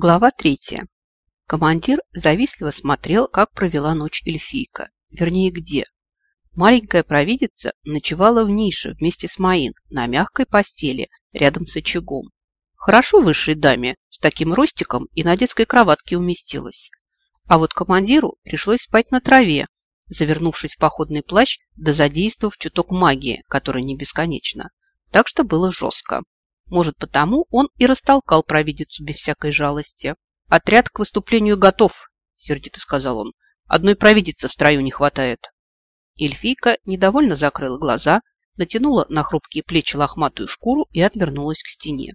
Глава третья. Командир завистливо смотрел, как провела ночь эльфийка. Вернее, где. Маленькая провидица ночевала в нише вместе с Маин на мягкой постели рядом с очагом. Хорошо высшей даме с таким ростиком и на детской кроватке уместилась. А вот командиру пришлось спать на траве, завернувшись в походный плащ, да задействовав чуток магии, которая не бесконечна. Так что было жестко. Может, потому он и растолкал провидицу без всякой жалости. «Отряд к выступлению готов», – сердито сказал он. «Одной провидицы в строю не хватает». Эльфийка недовольно закрыла глаза, натянула на хрупкие плечи лохматую шкуру и отвернулась к стене.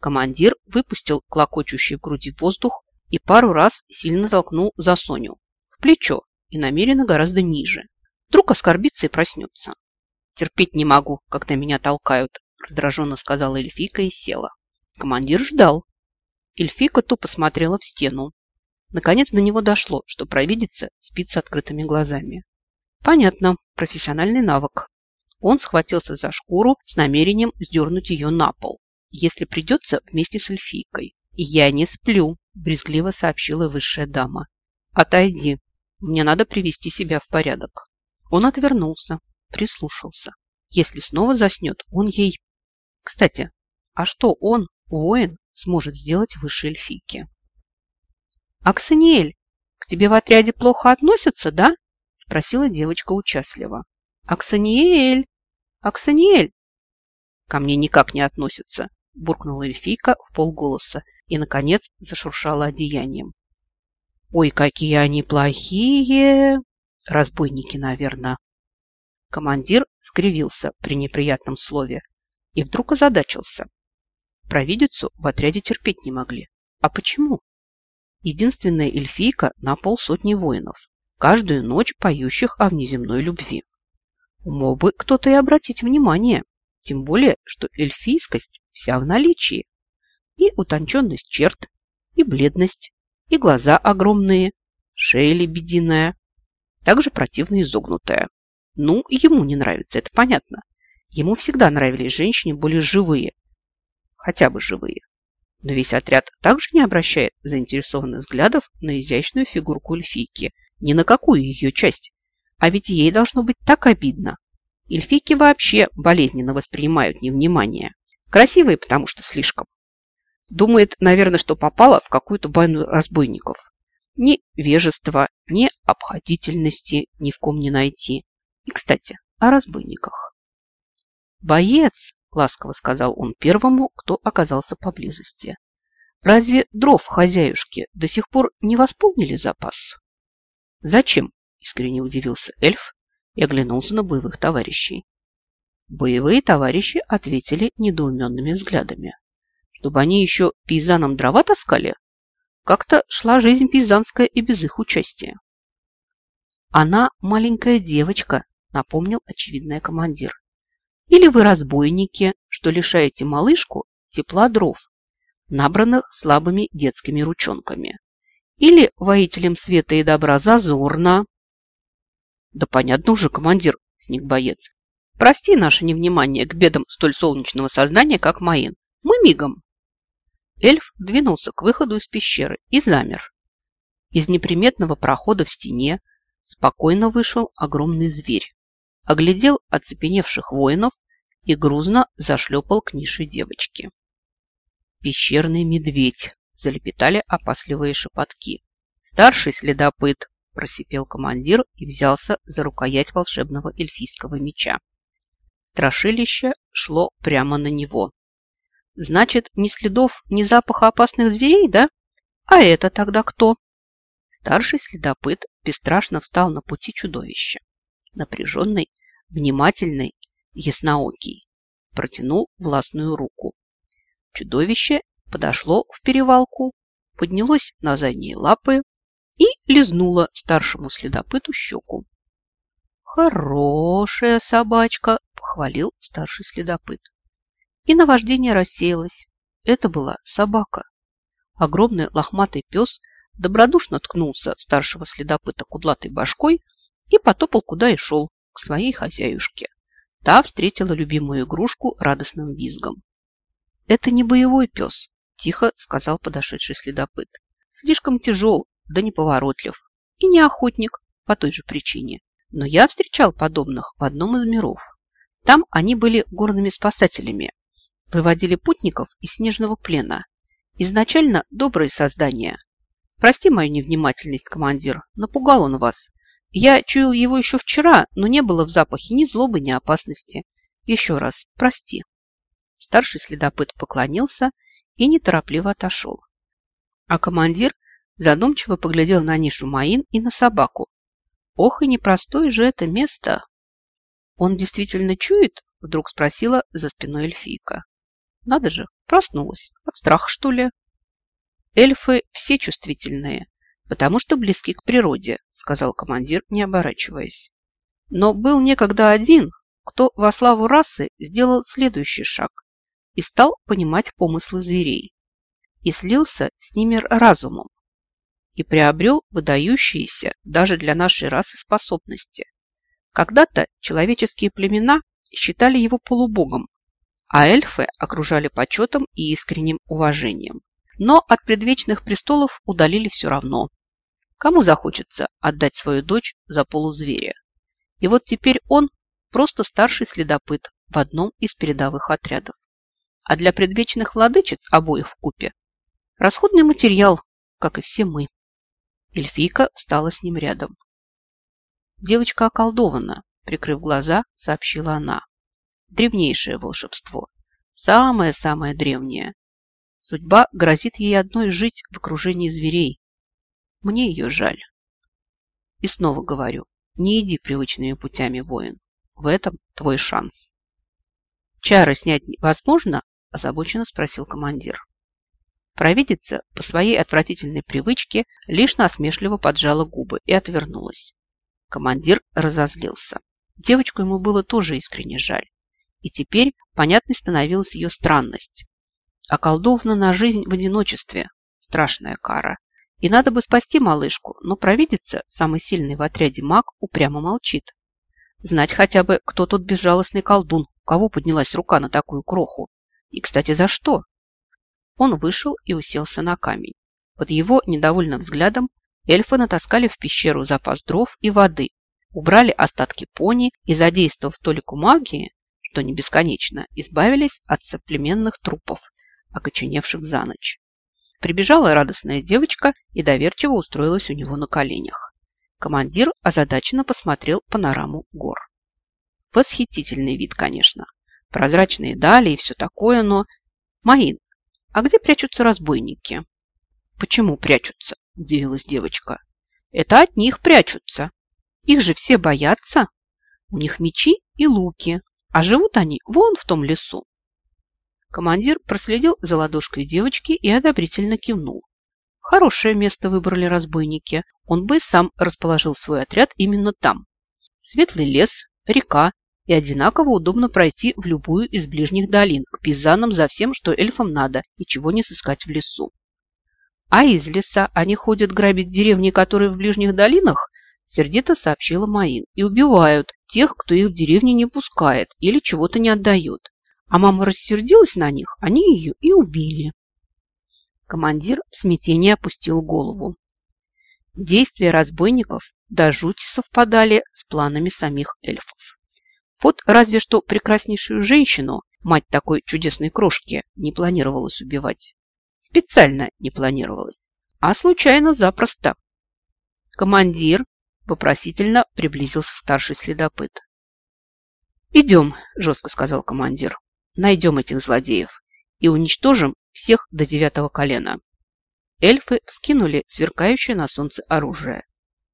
Командир выпустил клокочущий в груди воздух и пару раз сильно толкнул за Соню в плечо и намеренно гораздо ниже. Вдруг оскорбится и проснется. «Терпеть не могу, когда меня толкают», – раздраженно сказала эльфийка и села. Командир ждал, Эльфика тупо смотрела в стену. Наконец до него дошло, что провидица спит с открытыми глазами. Понятно, профессиональный навык. Он схватился за шкуру с намерением сдернуть ее на пол, если придется вместе с эльфийкой. «Я не сплю», – брезгливо сообщила высшая дама. «Отойди, мне надо привести себя в порядок». Он отвернулся, прислушался. Если снова заснет, он ей... Кстати, а что он, воин, сможет сделать выше эльфийки. «Аксаниэль, к тебе в отряде плохо относятся, да?» спросила девочка участливо. «Аксаниэль! Аксаниэль!» «Ко мне никак не относятся», буркнула эльфийка в полголоса и, наконец, зашуршала одеянием. «Ой, какие они плохие! Разбойники, наверное!» Командир скривился при неприятном слове и вдруг озадачился. Провидицу в отряде терпеть не могли. А почему? Единственная эльфийка на полсотни воинов, каждую ночь поющих о внеземной любви. Мог бы кто-то и обратить внимание, тем более, что эльфийскость вся в наличии. И утонченность черт, и бледность, и глаза огромные, шея лебединая, также противно изогнутая. Ну, ему не нравится, это понятно. Ему всегда нравились женщины более живые, хотя бы живые. Но весь отряд также не обращает заинтересованных взглядов на изящную фигурку эльфийки, ни на какую ее часть. А ведь ей должно быть так обидно. Эльфийки вообще болезненно воспринимают невнимание. Красивые, потому что слишком. Думает, наверное, что попала в какую-то байну разбойников. Ни вежества, ни обходительности ни в ком не найти. И, кстати, о разбойниках. Боец ласково сказал он первому, кто оказался поблизости. Разве дров хозяюшки до сих пор не восполнили запас? Зачем? Искренне удивился эльф и оглянулся на боевых товарищей. Боевые товарищи ответили недоуменными взглядами. Чтобы они еще пейзанам дрова таскали? Как-то шла жизнь пейзанская и без их участия. Она маленькая девочка, напомнил очевидный командир. Или вы разбойники, что лишаете малышку тепла дров, набранных слабыми детскими ручонками. Или воителям света и добра зазорно. Да понятно уже, командир, сник боец. Прости наше невнимание к бедам столь солнечного сознания, как Маин. Мы мигом. Эльф двинулся к выходу из пещеры и замер. Из неприметного прохода в стене спокойно вышел огромный зверь оглядел оцепеневших воинов и грузно зашлепал к нише девочки. «Пещерный медведь!» – залепетали опасливые шепотки. «Старший следопыт!» – просипел командир и взялся за рукоять волшебного эльфийского меча. Страшилище шло прямо на него. «Значит, ни следов, ни запаха опасных зверей, да? А это тогда кто?» Старший следопыт бесстрашно встал на пути чудовища напряженный, внимательный, ясноокий, протянул властную руку. Чудовище подошло в перевалку, поднялось на задние лапы и лизнуло старшему следопыту щеку. «Хорошая собачка!» – похвалил старший следопыт. И наваждение рассеялось. Это была собака. Огромный лохматый пес добродушно ткнулся старшего следопыта кудлатой башкой и потопал куда и шел, к своей хозяюшке. Та встретила любимую игрушку радостным визгом. Это не боевой пес, тихо сказал подошедший следопыт. Слишком тяжел, да неповоротлив. И не охотник по той же причине. Но я встречал подобных в одном из миров. Там они были горными спасателями. Выводили путников из снежного плена. Изначально добрые создания. Прости мою невнимательность, командир, напугал он вас. Я чуял его еще вчера, но не было в запахе ни злобы, ни опасности. Еще раз, прости. Старший следопыт поклонился и неторопливо отошел. А командир задумчиво поглядел на нишу Маин и на собаку. Ох, и непростое же это место! Он действительно чует? Вдруг спросила за спиной эльфийка. Надо же, проснулась. От страха, что ли? Эльфы все чувствительные, потому что близки к природе, сказал командир, не оборачиваясь. Но был некогда один, кто во славу расы сделал следующий шаг и стал понимать помыслы зверей и слился с ними разумом и приобрел выдающиеся даже для нашей расы способности. Когда-то человеческие племена считали его полубогом, а эльфы окружали почетом и искренним уважением. Но от предвечных престолов удалили все равно. Кому захочется отдать свою дочь за полузверя? И вот теперь он просто старший следопыт в одном из передовых отрядов. А для предвечных владычиц обоих в купе расходный материал, как и все мы. Эльфийка встала с ним рядом. Девочка околдована, прикрыв глаза, сообщила она. Древнейшее волшебство. Самое-самое древнее. Судьба грозит ей одной жить в окружении зверей. Мне ее жаль. И снова говорю, не иди привычными путями, воин. В этом твой шанс. Чары снять возможно? Озабоченно спросил командир. Провидица по своей отвратительной привычке лишь насмешливо поджала губы и отвернулась. Командир разозлился. Девочку ему было тоже искренне жаль. И теперь понятной становилась ее странность. Околдована на жизнь в одиночестве. Страшная кара. И надо бы спасти малышку, но провидица, самый сильный в отряде маг, упрямо молчит. Знать хотя бы, кто тот безжалостный колдун, у кого поднялась рука на такую кроху. И, кстати, за что? Он вышел и уселся на камень. Под его недовольным взглядом эльфы натаскали в пещеру запас дров и воды, убрали остатки пони и, задействовав толику магии, что не бесконечно, избавились от соплеменных трупов, окоченевших за ночь. Прибежала радостная девочка и доверчиво устроилась у него на коленях. Командир озадаченно посмотрел панораму гор. Восхитительный вид, конечно. Прозрачные дали и все такое, но... Маин, а где прячутся разбойники? Почему прячутся? Удивилась девочка. Это от них прячутся. Их же все боятся. У них мечи и луки, а живут они вон в том лесу. Командир проследил за ладошкой девочки и одобрительно кивнул. Хорошее место выбрали разбойники. Он бы сам расположил свой отряд именно там. Светлый лес, река и одинаково удобно пройти в любую из ближних долин, к пизанам за всем, что эльфам надо и чего не сыскать в лесу. А из леса они ходят грабить деревни, которые в ближних долинах, сердито сообщила Маин, и убивают тех, кто их в деревне не пускает или чего-то не отдает. А мама рассердилась на них, они ее и убили. Командир в смятении опустил голову. Действия разбойников до жути совпадали с планами самих эльфов. Вот разве что прекраснейшую женщину, мать такой чудесной крошки, не планировалось убивать. Специально не планировалось, а случайно запросто. Командир вопросительно приблизился старший следопыт. «Идем», – жестко сказал командир, – «найдем этих злодеев и уничтожим всех до девятого колена». Эльфы вскинули сверкающее на солнце оружие.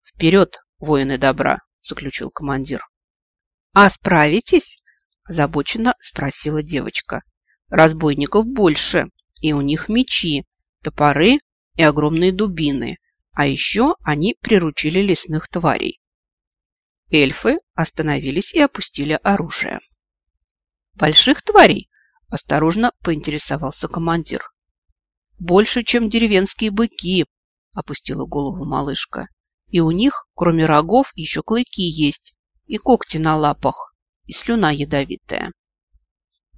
«Вперед, воины добра!» – заключил командир. «А справитесь?» – озабоченно спросила девочка. «Разбойников больше, и у них мечи, топоры и огромные дубины, а еще они приручили лесных тварей». Эльфы остановились и опустили оружие. «Больших тварей?» – осторожно поинтересовался командир. «Больше, чем деревенские быки», – опустила голову малышка. «И у них, кроме рогов, еще клыки есть, и когти на лапах, и слюна ядовитая.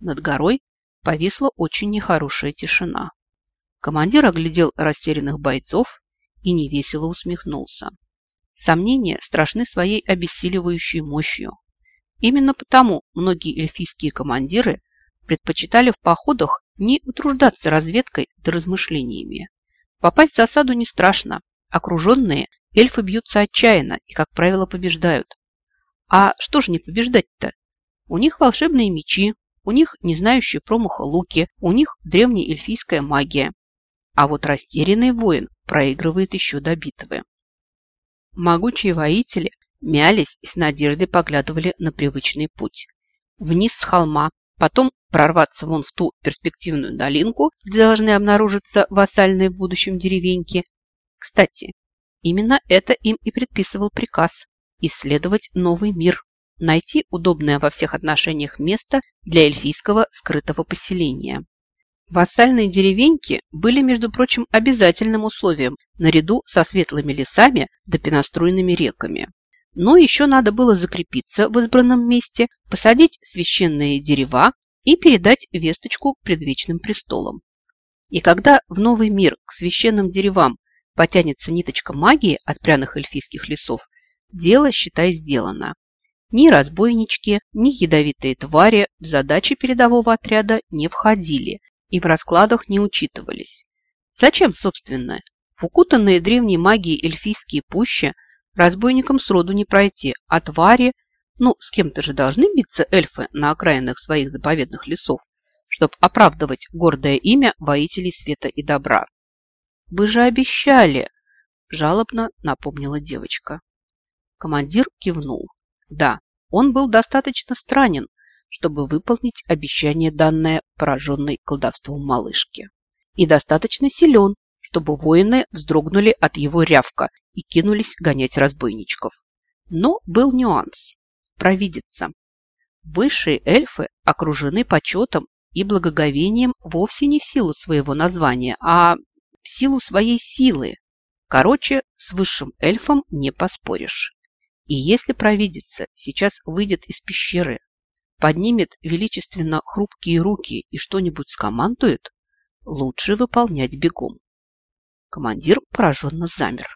Над горой повисла очень нехорошая тишина. Командир оглядел растерянных бойцов и невесело усмехнулся. Сомнения страшны своей обессиливающей мощью. Именно потому многие эльфийские командиры предпочитали в походах не утруждаться разведкой да размышлениями. Попасть в засаду не страшно. Окруженные эльфы бьются отчаянно и, как правило, побеждают. А что же не побеждать-то? У них волшебные мечи, у них не знающие промаха луки, у них древняя эльфийская магия. А вот растерянный воин проигрывает еще до битвы. Могучие воители мялись и с надеждой поглядывали на привычный путь. Вниз с холма, потом прорваться вон в ту перспективную долинку, где должны обнаружиться вассальные в будущем деревеньки. Кстати, именно это им и предписывал приказ – исследовать новый мир, найти удобное во всех отношениях место для эльфийского скрытого поселения. Вассальные деревеньки были, между прочим, обязательным условием наряду со светлыми лесами да пеноструйными реками. Но еще надо было закрепиться в избранном месте, посадить священные дерева и передать весточку предвечным престолам. И когда в новый мир к священным деревам потянется ниточка магии от пряных эльфийских лесов, дело, считай, сделано. Ни разбойнички, ни ядовитые твари в задачи передового отряда не входили и в раскладах не учитывались. Зачем, собственно? В укутанные древней магией эльфийские пущи разбойникам сроду не пройти, а твари, ну, с кем-то же должны биться эльфы на окраинах своих заповедных лесов, чтобы оправдывать гордое имя воителей света и добра. «Вы же обещали!» – жалобно напомнила девочка. Командир кивнул. Да, он был достаточно странен, чтобы выполнить обещание, данное пораженной колдовством малышке. И достаточно силен, чтобы воины вздрогнули от его рявка и кинулись гонять разбойничков. Но был нюанс. Провидица. Высшие эльфы окружены почетом и благоговением вовсе не в силу своего названия, а в силу своей силы. Короче, с высшим эльфом не поспоришь. И если провидица сейчас выйдет из пещеры, поднимет величественно хрупкие руки и что-нибудь скомандует, лучше выполнять бегом. Командир пораженно замер.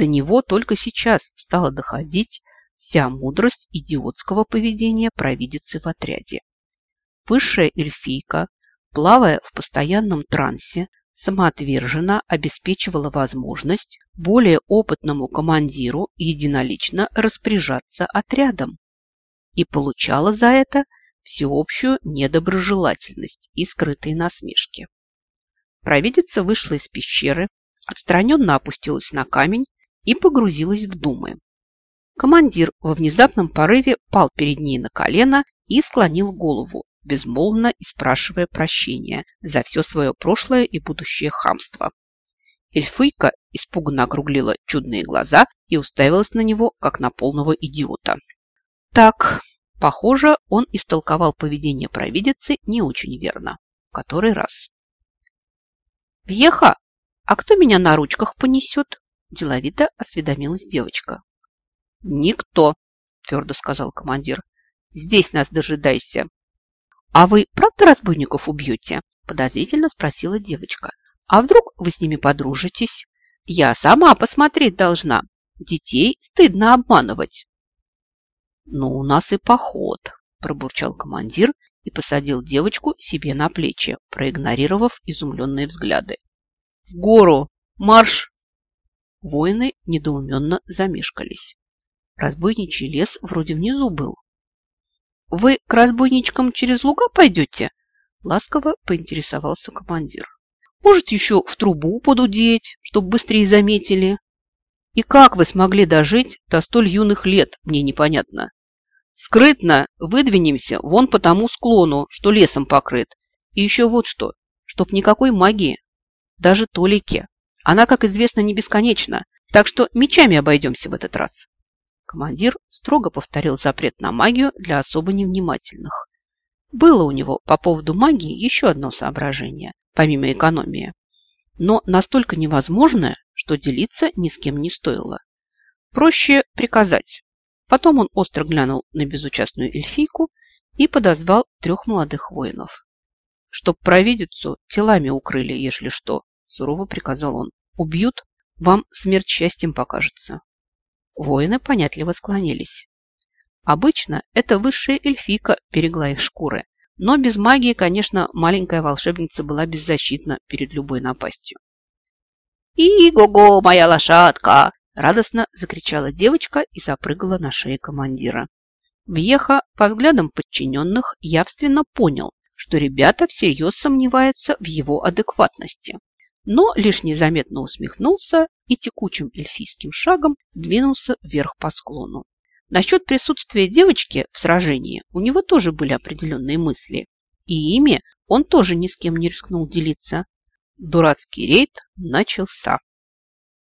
До него только сейчас стала доходить вся мудрость идиотского поведения провидицы в отряде. Высшая эльфийка, плавая в постоянном трансе, самоотверженно обеспечивала возможность более опытному командиру единолично распоряжаться отрядом и получала за это всеобщую недоброжелательность и скрытые насмешки. Провидица вышла из пещеры, отстраненно опустилась на камень и погрузилась в думы. Командир во внезапном порыве пал перед ней на колено и склонил голову, безмолвно спрашивая прощения за все свое прошлое и будущее хамство. Эльфийка испуганно округлила чудные глаза и уставилась на него, как на полного идиота. Так, похоже, он истолковал поведение провидицы не очень верно. Который раз. «Вьеха, а кто меня на ручках понесет?» Деловито осведомилась девочка. «Никто», твердо сказал командир. «Здесь нас дожидайся». «А вы правда разбойников убьете?» подозрительно спросила девочка. «А вдруг вы с ними подружитесь? Я сама посмотреть должна. Детей стыдно обманывать». «Ну, у нас и поход», пробурчал командир и посадил девочку себе на плечи, проигнорировав изумленные взгляды. «В гору! Марш!» Воины недоуменно замешкались. Разбойничий лес вроде внизу был. «Вы к разбойничкам через луга пойдете?» Ласково поинтересовался командир. «Может, еще в трубу подудеть, чтобы быстрее заметили?» «И как вы смогли дожить до столь юных лет, мне непонятно. Скрытно выдвинемся вон по тому склону, что лесом покрыт. И еще вот что, чтоб никакой магии, даже толики. Она, как известно, не бесконечна, так что мечами обойдемся в этот раз. Командир строго повторил запрет на магию для особо невнимательных. Было у него по поводу магии еще одно соображение, помимо экономии, но настолько невозможное, что делиться ни с кем не стоило. Проще приказать. Потом он остро глянул на безучастную эльфийку и подозвал трех молодых воинов. Чтоб провидицу телами укрыли, если что, сурово приказал он. «Убьют, вам смерть счастьем покажется». Воины понятливо склонились. Обычно это высшая эльфика берегла их шкуры, но без магии, конечно, маленькая волшебница была беззащитна перед любой напастью. «И-го-го, моя лошадка!» – радостно закричала девочка и запрыгала на шее командира. Вьеха по взглядам подчиненных явственно понял, что ребята всерьез сомневаются в его адекватности, но лишь незаметно усмехнулся и текучим эльфийским шагом двинулся вверх по склону. Насчет присутствия девочки в сражении у него тоже были определенные мысли, и ими он тоже ни с кем не рискнул делиться. Дурацкий рейд начался.